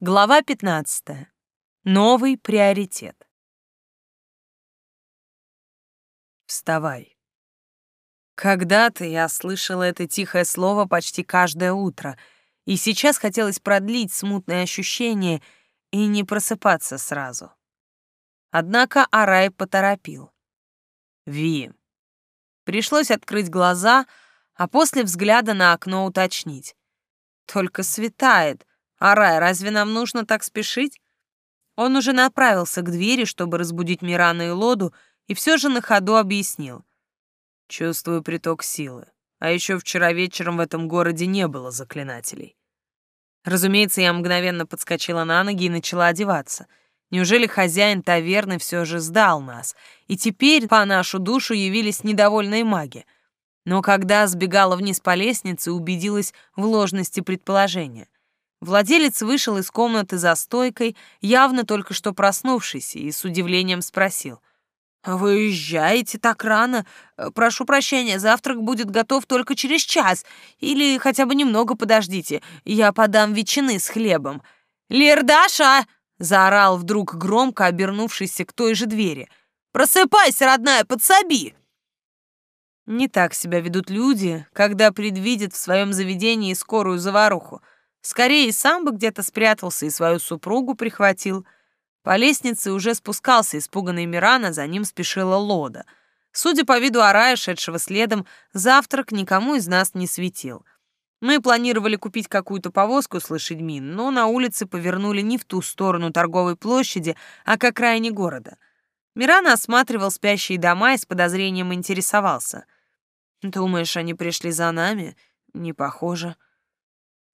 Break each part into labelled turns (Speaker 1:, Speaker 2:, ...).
Speaker 1: Глава 15. Новый приоритет. Вставай. Когда-то я слышала это тихое слово почти каждое утро, и сейчас хотелось продлить смутное ощущение и не просыпаться сразу. Однако Арай поторопил. Ви. Пришлось открыть глаза, а после взгляда на окно уточнить. Только светает — «Арай, разве нам нужно так спешить?» Он уже направился к двери, чтобы разбудить Мирана и Лоду, и все же на ходу объяснил. «Чувствую приток силы. А еще вчера вечером в этом городе не было заклинателей». Разумеется, я мгновенно подскочила на ноги и начала одеваться. Неужели хозяин таверны все же сдал нас, и теперь по нашу душу явились недовольные маги? Но когда сбегала вниз по лестнице, убедилась в ложности предположения. Владелец вышел из комнаты за стойкой, явно только что проснувшийся, и с удивлением спросил. «Вы уезжаете так рано? Прошу прощения, завтрак будет готов только через час. Или хотя бы немного подождите, я подам ветчины с хлебом». «Лердаша!» — заорал вдруг громко, обернувшийся к той же двери. «Просыпайся, родная, подсоби!» Не так себя ведут люди, когда предвидят в своем заведении скорую заваруху — Скорее, сам бы где-то спрятался и свою супругу прихватил. По лестнице уже спускался испуганный Мирана, за ним спешила Лода. Судя по виду Арая, шедшего следом, завтрак никому из нас не светил. Мы планировали купить какую-то повозку с лошадьми, но на улице повернули не в ту сторону торговой площади, а к окраине города. Мирана осматривал спящие дома и с подозрением интересовался. «Думаешь, они пришли за нами? Не похоже».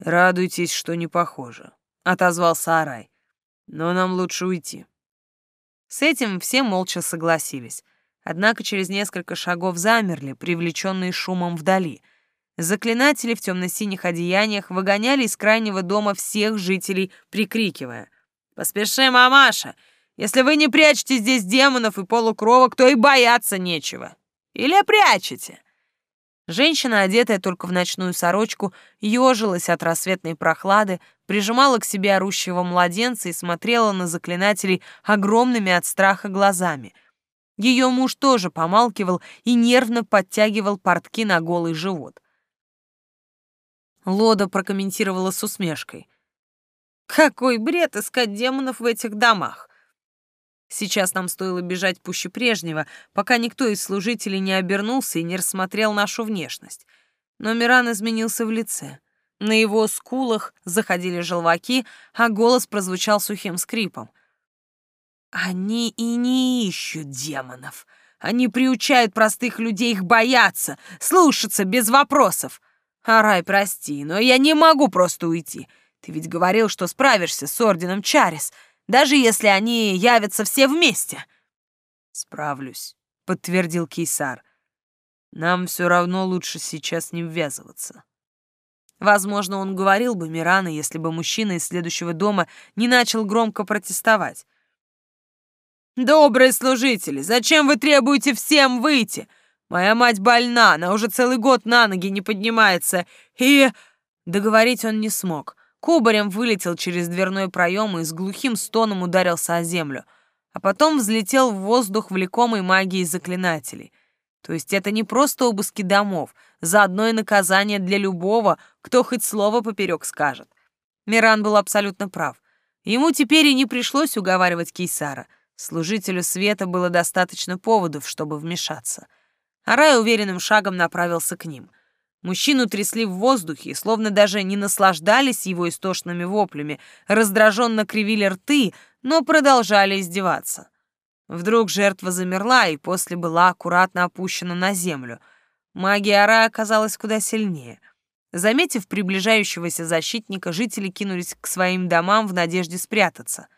Speaker 1: «Радуйтесь, что не похоже», — отозвался Арай. «Но нам лучше уйти». С этим все молча согласились. Однако через несколько шагов замерли, привлеченные шумом вдали. Заклинатели в темно-синих одеяниях выгоняли из крайнего дома всех жителей, прикрикивая. «Поспеши, мамаша! Если вы не прячете здесь демонов и полукровок, то и бояться нечего. Или прячете?» Женщина, одетая только в ночную сорочку, ежилась от рассветной прохлады, прижимала к себе орущего младенца и смотрела на заклинателей огромными от страха глазами. Ее муж тоже помалкивал и нервно подтягивал портки на голый живот. Лода прокомментировала с усмешкой. «Какой бред искать демонов в этих домах! Сейчас нам стоило бежать пуще прежнего, пока никто из служителей не обернулся и не рассмотрел нашу внешность. Но Миран изменился в лице. На его скулах заходили желваки, а голос прозвучал сухим скрипом. «Они и не ищут демонов. Они приучают простых людей их бояться, слушаться без вопросов. Арай, прости, но я не могу просто уйти. Ты ведь говорил, что справишься с Орденом Чарис» даже если они явятся все вместе. Справлюсь, подтвердил Кейсар. Нам все равно лучше сейчас не ввязываться. Возможно, он говорил бы Мирана, если бы мужчина из следующего дома не начал громко протестовать. «Добрые служители, зачем вы требуете всем выйти? Моя мать больна, она уже целый год на ноги не поднимается, и...» Договорить он не смог. Кубарем вылетел через дверной проем и с глухим стоном ударился о землю, а потом взлетел в воздух влекомой магией заклинателей. То есть это не просто обыски домов, заодно и наказание для любого, кто хоть слово поперек скажет. Миран был абсолютно прав. Ему теперь и не пришлось уговаривать Кейсара. Служителю света было достаточно поводов, чтобы вмешаться. Арай уверенным шагом направился к ним — Мужчину трясли в воздухе, словно даже не наслаждались его истошными воплями, раздраженно кривили рты, но продолжали издеваться. Вдруг жертва замерла и после была аккуратно опущена на землю. Магия Ара оказалась куда сильнее. Заметив приближающегося защитника, жители кинулись к своим домам в надежде спрятаться.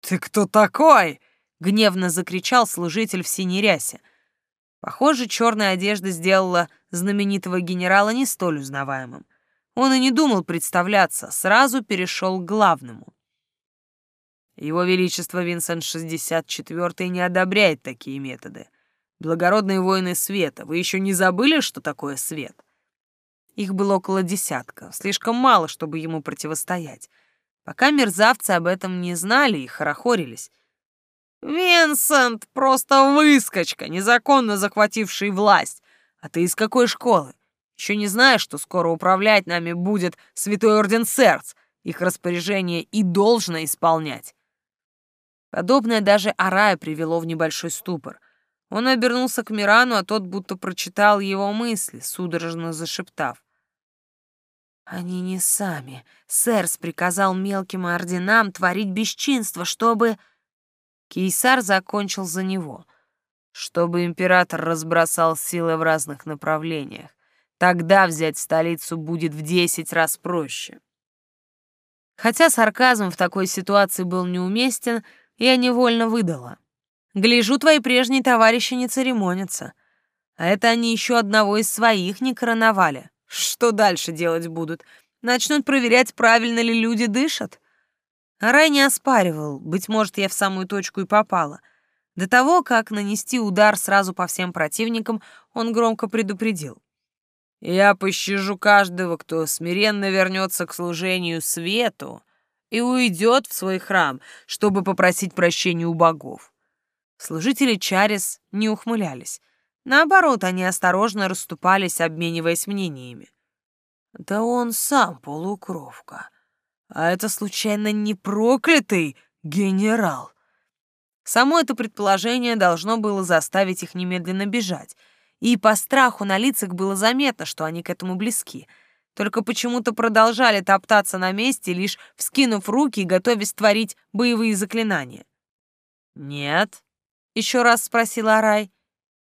Speaker 1: «Ты кто такой?» — гневно закричал служитель в синей рясе — Похоже, черная одежда сделала знаменитого генерала не столь узнаваемым. Он и не думал представляться, сразу перешел к главному. Его Величество Винсент 64 не одобряет такие методы. Благородные воины света, вы еще не забыли, что такое свет? Их было около десятка, слишком мало, чтобы ему противостоять. Пока мерзавцы об этом не знали и хорохорились. «Винсент — просто выскочка, незаконно захвативший власть. А ты из какой школы? Еще не знаешь, что скоро управлять нами будет Святой Орден Сердц, их распоряжение и должно исполнять». Подобное даже Арая привело в небольшой ступор. Он обернулся к Мирану, а тот будто прочитал его мысли, судорожно зашептав. «Они не сами. Сэрс приказал мелким орденам творить бесчинство, чтобы...» Кейсар закончил за него. «Чтобы император разбросал силы в разных направлениях. Тогда взять столицу будет в десять раз проще». Хотя сарказм в такой ситуации был неуместен, я невольно выдала. Гляжу, твои прежние товарищи не церемонятся. А это они еще одного из своих не короновали. Что дальше делать будут? Начнут проверять, правильно ли люди дышат? Рай не оспаривал, быть может, я в самую точку и попала. До того, как нанести удар сразу по всем противникам, он громко предупредил. «Я пощажу каждого, кто смиренно вернется к служению свету, и уйдет в свой храм, чтобы попросить прощения у богов. Служители Чарис не ухмылялись. Наоборот, они осторожно расступались, обмениваясь мнениями. Да он сам полукровка. А это случайно не проклятый генерал? Само это предположение должно было заставить их немедленно бежать, и по страху на лицах было заметно, что они к этому близки — только почему-то продолжали топтаться на месте, лишь вскинув руки и готовясь творить боевые заклинания. «Нет?» — еще раз спросила Арай.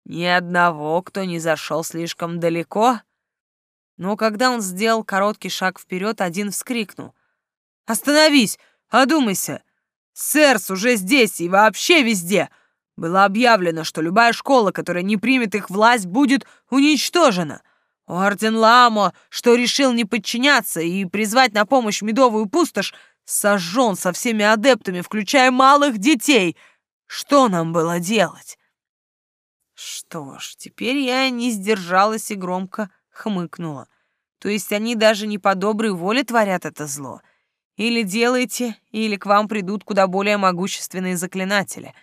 Speaker 1: «Ни одного, кто не зашел слишком далеко?» Но когда он сделал короткий шаг вперед, один вскрикнул. «Остановись! Одумайся! Сэрс уже здесь и вообще везде! Было объявлено, что любая школа, которая не примет их власть, будет уничтожена!» Орден Ламо, что решил не подчиняться и призвать на помощь медовую пустошь, сожжен со всеми адептами, включая малых детей. Что нам было делать? Что ж, теперь я не сдержалась и громко хмыкнула. То есть они даже не по доброй воле творят это зло. Или делайте, или к вам придут куда более могущественные заклинатели.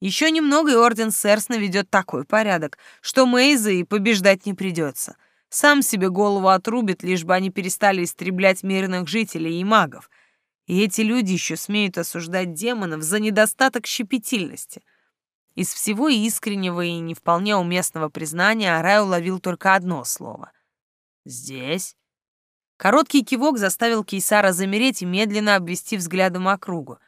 Speaker 1: Еще немного, и Орден Серс наведет такой порядок, что Мейза и побеждать не придется. — сам себе голову отрубит, лишь бы они перестали истреблять мирных жителей и магов. И эти люди еще смеют осуждать демонов за недостаток щепетильности. Из всего искреннего и не вполне уместного признания Арай уловил только одно слово. «Здесь?» Короткий кивок заставил Кейсара замереть и медленно обвести взглядом округу.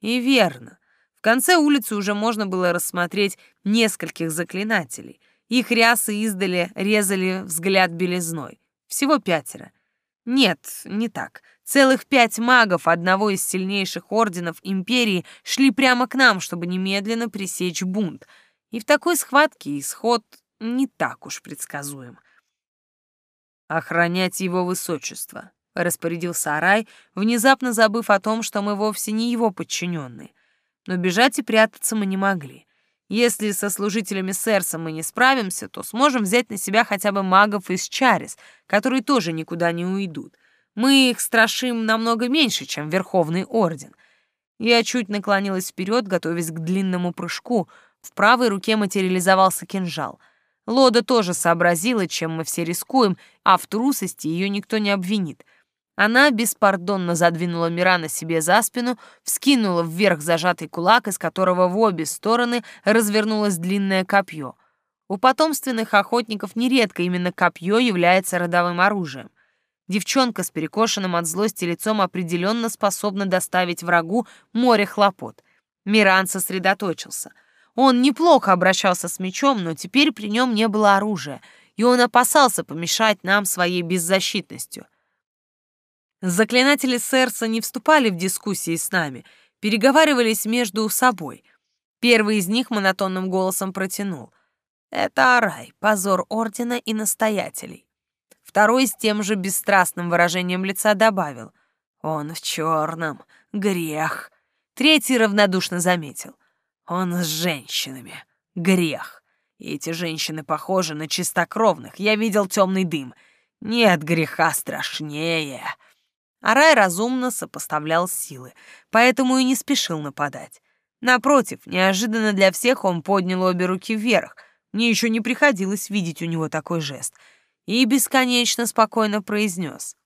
Speaker 1: И верно. В конце улицы уже можно было рассмотреть нескольких заклинателей — их рясы издали резали взгляд белизной. Всего пятеро. Нет, не так. Целых пять магов одного из сильнейших орденов империи шли прямо к нам, чтобы немедленно пресечь бунт. И в такой схватке исход не так уж предсказуем. «Охранять его высочество», — распорядился Арай, внезапно забыв о том, что мы вовсе не его подчиненные. Но бежать и прятаться мы не могли. Если со служителями Серса мы не справимся, то сможем взять на себя хотя бы магов из Чарис, которые тоже никуда не уйдут. Мы их страшим намного меньше, чем Верховный Орден. Я чуть наклонилась вперед, готовясь к длинному прыжку. В правой руке материализовался кинжал. Лода тоже сообразила, чем мы все рискуем, а в трусости ее никто не обвинит — она беспардонно задвинула Мирана себе за спину, вскинула вверх зажатый кулак, из которого в обе стороны развернулось длинное копье. У потомственных охотников нередко именно копье является родовым оружием. Девчонка с перекошенным от злости лицом определенно способна доставить врагу море хлопот. Миран сосредоточился. Он неплохо обращался с мечом, но теперь при нем не было оружия, и он опасался помешать нам своей беззащитностью. Заклинатели Серса не вступали в дискуссии с нами, переговаривались между собой. Первый из них монотонным голосом протянул. «Это Арай, позор Ордена и настоятелей». Второй с тем же бесстрастным выражением лица добавил. «Он в черном. Грех». Третий равнодушно заметил. «Он с женщинами. Грех. И эти женщины похожи на чистокровных. Я видел темный дым. Нет греха страшнее». Арай разумно сопоставлял силы, поэтому и не спешил нападать. Напротив, неожиданно для всех он поднял обе руки вверх. Мне еще не приходилось видеть у него такой жест. И бесконечно спокойно произнес.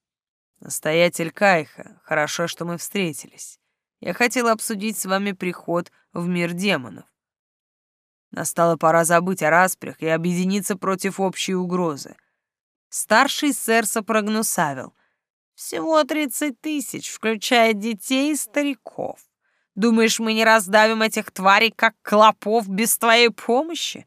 Speaker 1: «Настоятель Кайха, хорошо, что мы встретились. Я хотел обсудить с вами приход в мир демонов. Настала пора забыть о распрях и объединиться против общей угрозы. Старший сэр сопрогнусавил. Всего тридцать тысяч, включая детей и стариков. Думаешь, мы не раздавим этих тварей, как клопов, без твоей помощи?»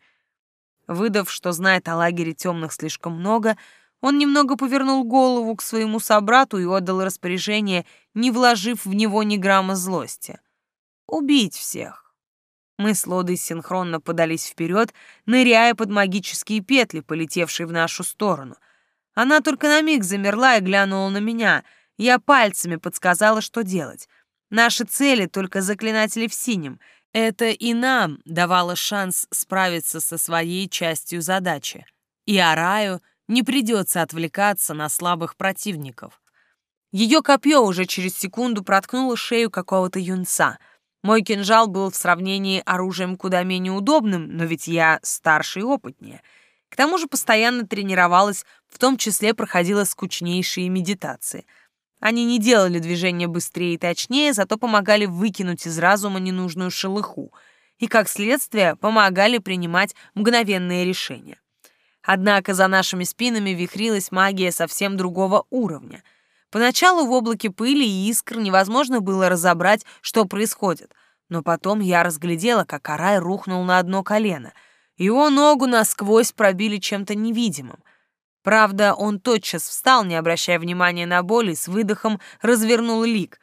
Speaker 1: Выдав, что знает о лагере темных слишком много, он немного повернул голову к своему собрату и отдал распоряжение, не вложив в него ни грамма злости. «Убить всех!» Мы с Лодой синхронно подались вперед, ныряя под магические петли, полетевшие в нашу сторону. Она только на миг замерла и глянула на меня. Я пальцами подсказала, что делать — Наши цели только заклинатели в синем. Это и нам давало шанс справиться со своей частью задачи. И Араю не придется отвлекаться на слабых противников. Ее копье уже через секунду проткнуло шею какого-то юнца. Мой кинжал был в сравнении оружием куда менее удобным, но ведь я старше и опытнее. К тому же постоянно тренировалась, в том числе проходила скучнейшие медитации — они не делали движения быстрее и точнее, зато помогали выкинуть из разума ненужную шелыху и, как следствие, помогали принимать мгновенные решения. Однако за нашими спинами вихрилась магия совсем другого уровня. Поначалу в облаке пыли и искр невозможно было разобрать, что происходит, но потом я разглядела, как Арай рухнул на одно колено. Его ногу насквозь пробили чем-то невидимым. Правда, он тотчас встал, не обращая внимания на боль, и с выдохом развернул лик.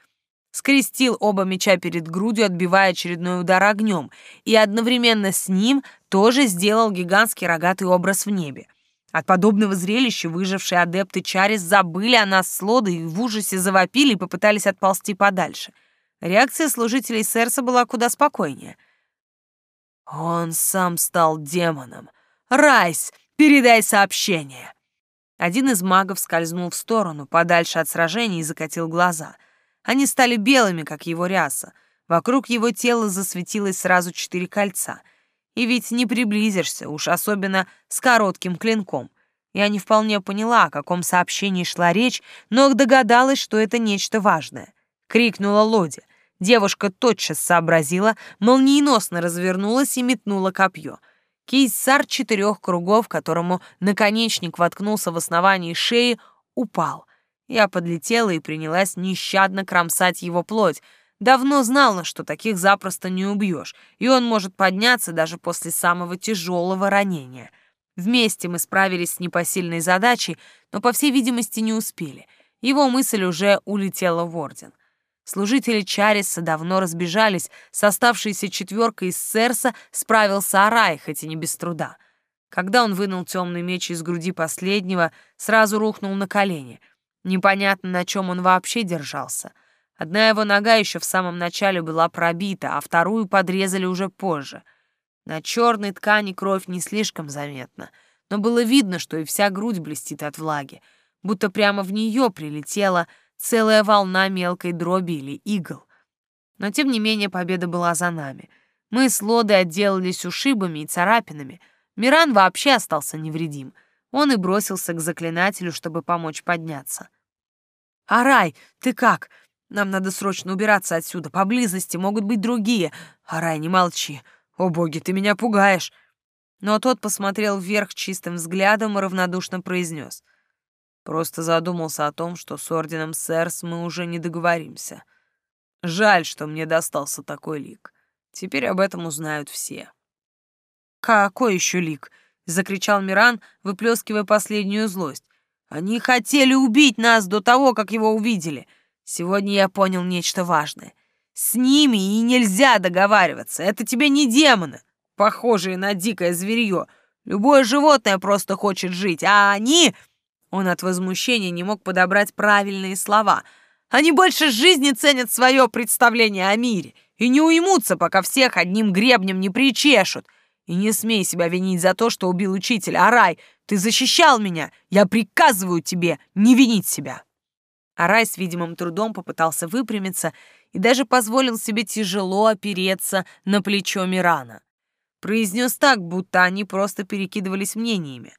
Speaker 1: Скрестил оба меча перед грудью, отбивая очередной удар огнем, и одновременно с ним тоже сделал гигантский рогатый образ в небе. От подобного зрелища выжившие адепты Чарис забыли о нас с и в ужасе завопили и попытались отползти подальше. Реакция служителей Серса была куда спокойнее. «Он сам стал демоном. Райс, передай сообщение!» Один из магов скользнул в сторону, подальше от сражения, и закатил глаза. Они стали белыми, как его ряса. Вокруг его тела засветилось сразу четыре кольца. И ведь не приблизишься, уж особенно с коротким клинком. Я не вполне поняла, о каком сообщении шла речь, но догадалась, что это нечто важное. Крикнула Лоди. Девушка тотчас сообразила, молниеносно развернулась и метнула копье — Кейсар четырех кругов, которому наконечник воткнулся в основании шеи, упал. Я подлетела и принялась нещадно кромсать его плоть. Давно знала, что таких запросто не убьешь, и он может подняться даже после самого тяжелого ранения. Вместе мы справились с непосильной задачей, но, по всей видимости, не успели. Его мысль уже улетела в орден. Служители Чариса давно разбежались, с оставшейся четверкой из Серса справился Арай, хоть и не без труда. Когда он вынул темный меч из груди последнего, сразу рухнул на колени. Непонятно, на чем он вообще держался. Одна его нога еще в самом начале была пробита, а вторую подрезали уже позже. На черной ткани кровь не слишком заметна, но было видно, что и вся грудь блестит от влаги, будто прямо в нее прилетела целая волна мелкой дроби или игл. Но тем не менее победа была за нами. Мы с Лодой отделались ушибами и царапинами. Миран вообще остался невредим. Он и бросился к заклинателю, чтобы помочь подняться. «Арай, ты как? Нам надо срочно убираться отсюда. Поблизости могут быть другие. Арай, не молчи. О боги, ты меня пугаешь!» Но тот посмотрел вверх чистым взглядом и равнодушно произнес — Просто задумался о том, что с Орденом Сэрс мы уже не договоримся. Жаль, что мне достался такой лик. Теперь об этом узнают все. «Какой еще лик?» — закричал Миран, выплескивая последнюю злость. «Они хотели убить нас до того, как его увидели. Сегодня я понял нечто важное. С ними и нельзя договариваться. Это тебе не демоны, похожие на дикое зверье. Любое животное просто хочет жить, а они он от возмущения не мог подобрать правильные слова. Они больше жизни ценят свое представление о мире и не уймутся, пока всех одним гребнем не причешут. И не смей себя винить за то, что убил учителя. Арай, ты защищал меня. Я приказываю тебе не винить себя. Арай с видимым трудом попытался выпрямиться и даже позволил себе тяжело опереться на плечо Мирана. Произнес так, будто они просто перекидывались мнениями.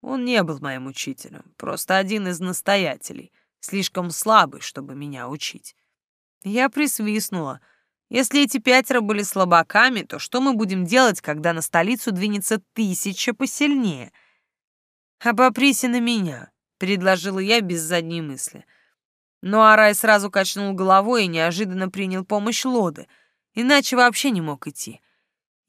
Speaker 1: Он не был моим учителем, просто один из настоятелей, слишком слабый, чтобы меня учить. Я присвистнула. Если эти пятеро были слабаками, то что мы будем делать, когда на столицу двинется тысяча посильнее? «Обоприся на меня», — предложила я без задней мысли. Но Арай сразу качнул головой и неожиданно принял помощь Лоды, иначе вообще не мог идти.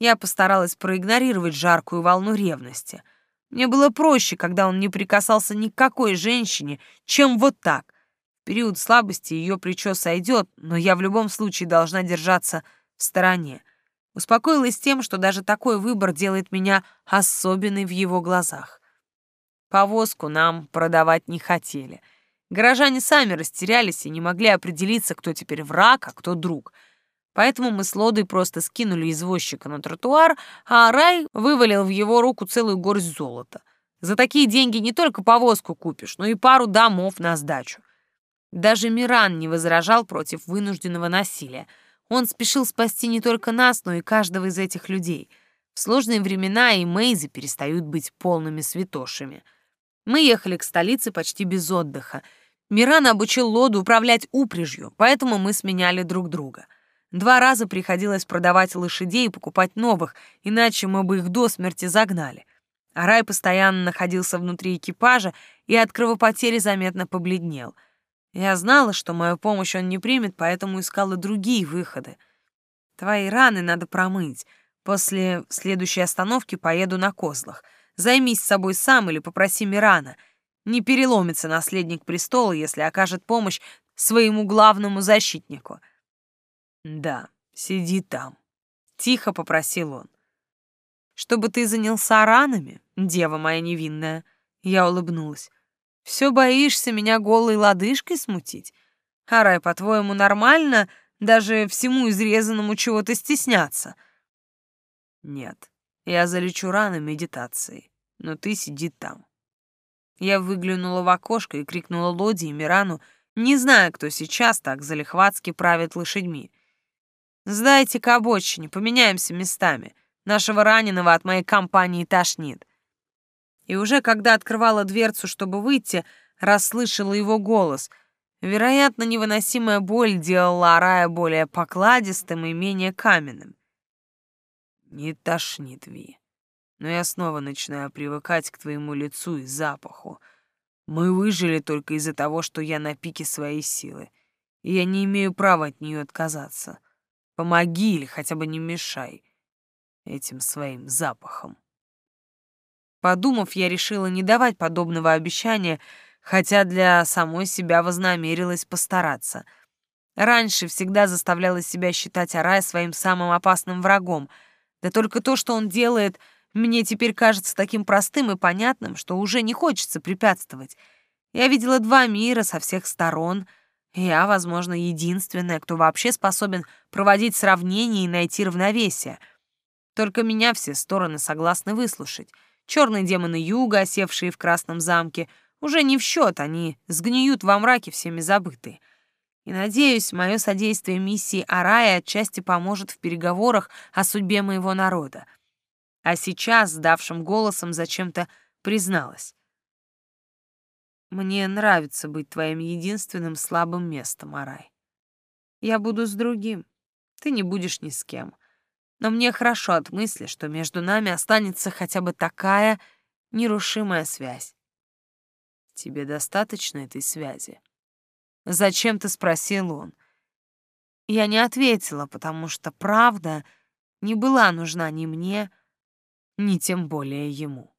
Speaker 1: Я постаралась проигнорировать жаркую волну ревности. Мне было проще, когда он не прикасался ни к какой женщине, чем вот так. В период слабости ее плечо сойдет, но я в любом случае должна держаться в стороне. Успокоилась тем, что даже такой выбор делает меня особенной в его глазах. Повозку нам продавать не хотели. Горожане сами растерялись и не могли определиться, кто теперь враг, а кто друг — Поэтому мы с Лодой просто скинули извозчика на тротуар, а Рай вывалил в его руку целую горсть золота. За такие деньги не только повозку купишь, но и пару домов на сдачу. Даже Миран не возражал против вынужденного насилия. Он спешил спасти не только нас, но и каждого из этих людей. В сложные времена и Мейзи перестают быть полными святошами. Мы ехали к столице почти без отдыха. Миран обучил Лоду управлять упряжью, поэтому мы сменяли друг друга — Два раза приходилось продавать лошадей и покупать новых, иначе мы бы их до смерти загнали. А Рай постоянно находился внутри экипажа и от кровопотери заметно побледнел. Я знала, что мою помощь он не примет, поэтому искала другие выходы. Твои раны надо промыть. После следующей остановки поеду на козлах. Займись собой сам или попроси Мирана. Не переломится наследник престола, если окажет помощь своему главному защитнику — «Да, сиди там», — тихо попросил он. «Чтобы ты занялся ранами, дева моя невинная», — я улыбнулась. «Все боишься меня голой лодыжкой смутить? Арай, по-твоему, нормально даже всему изрезанному чего-то стесняться?» «Нет, я залечу раны медитацией, но ты сиди там». Я выглянула в окошко и крикнула Лоди и Мирану, не зная, кто сейчас так залихватски правит лошадьми. Сдайте к обочине, поменяемся местами. Нашего раненого от моей компании тошнит. И уже когда открывала дверцу, чтобы выйти, расслышала его голос. Вероятно, невыносимая боль делала Арая более покладистым и менее каменным. Не тошнит, Ви. Но я снова начинаю привыкать к твоему лицу и запаху. Мы выжили только из-за того, что я на пике своей силы, и я не имею права от нее отказаться. Помоги или хотя бы не мешай этим своим запахом. Подумав, я решила не давать подобного обещания, хотя для самой себя вознамерилась постараться. Раньше всегда заставляла себя считать Арая своим самым опасным врагом, да только то, что он делает, мне теперь кажется таким простым и понятным, что уже не хочется препятствовать. Я видела два мира со всех сторон — я, возможно, единственная, кто вообще способен проводить сравнения и найти равновесие. Только меня все стороны согласны выслушать. Черные демоны юга, осевшие в Красном замке, уже не в счет, они сгниют во мраке всеми забытые. И, надеюсь, мое содействие миссии Арая отчасти поможет в переговорах о судьбе моего народа. А сейчас, сдавшим голосом, зачем-то призналась. Мне нравится быть твоим единственным слабым местом, Арай. Я буду с другим, ты не будешь ни с кем. Но мне хорошо от мысли, что между нами останется хотя бы такая нерушимая связь. Тебе достаточно этой связи? Зачем ты спросил он? Я не ответила, потому что правда не была нужна ни мне, ни тем более ему.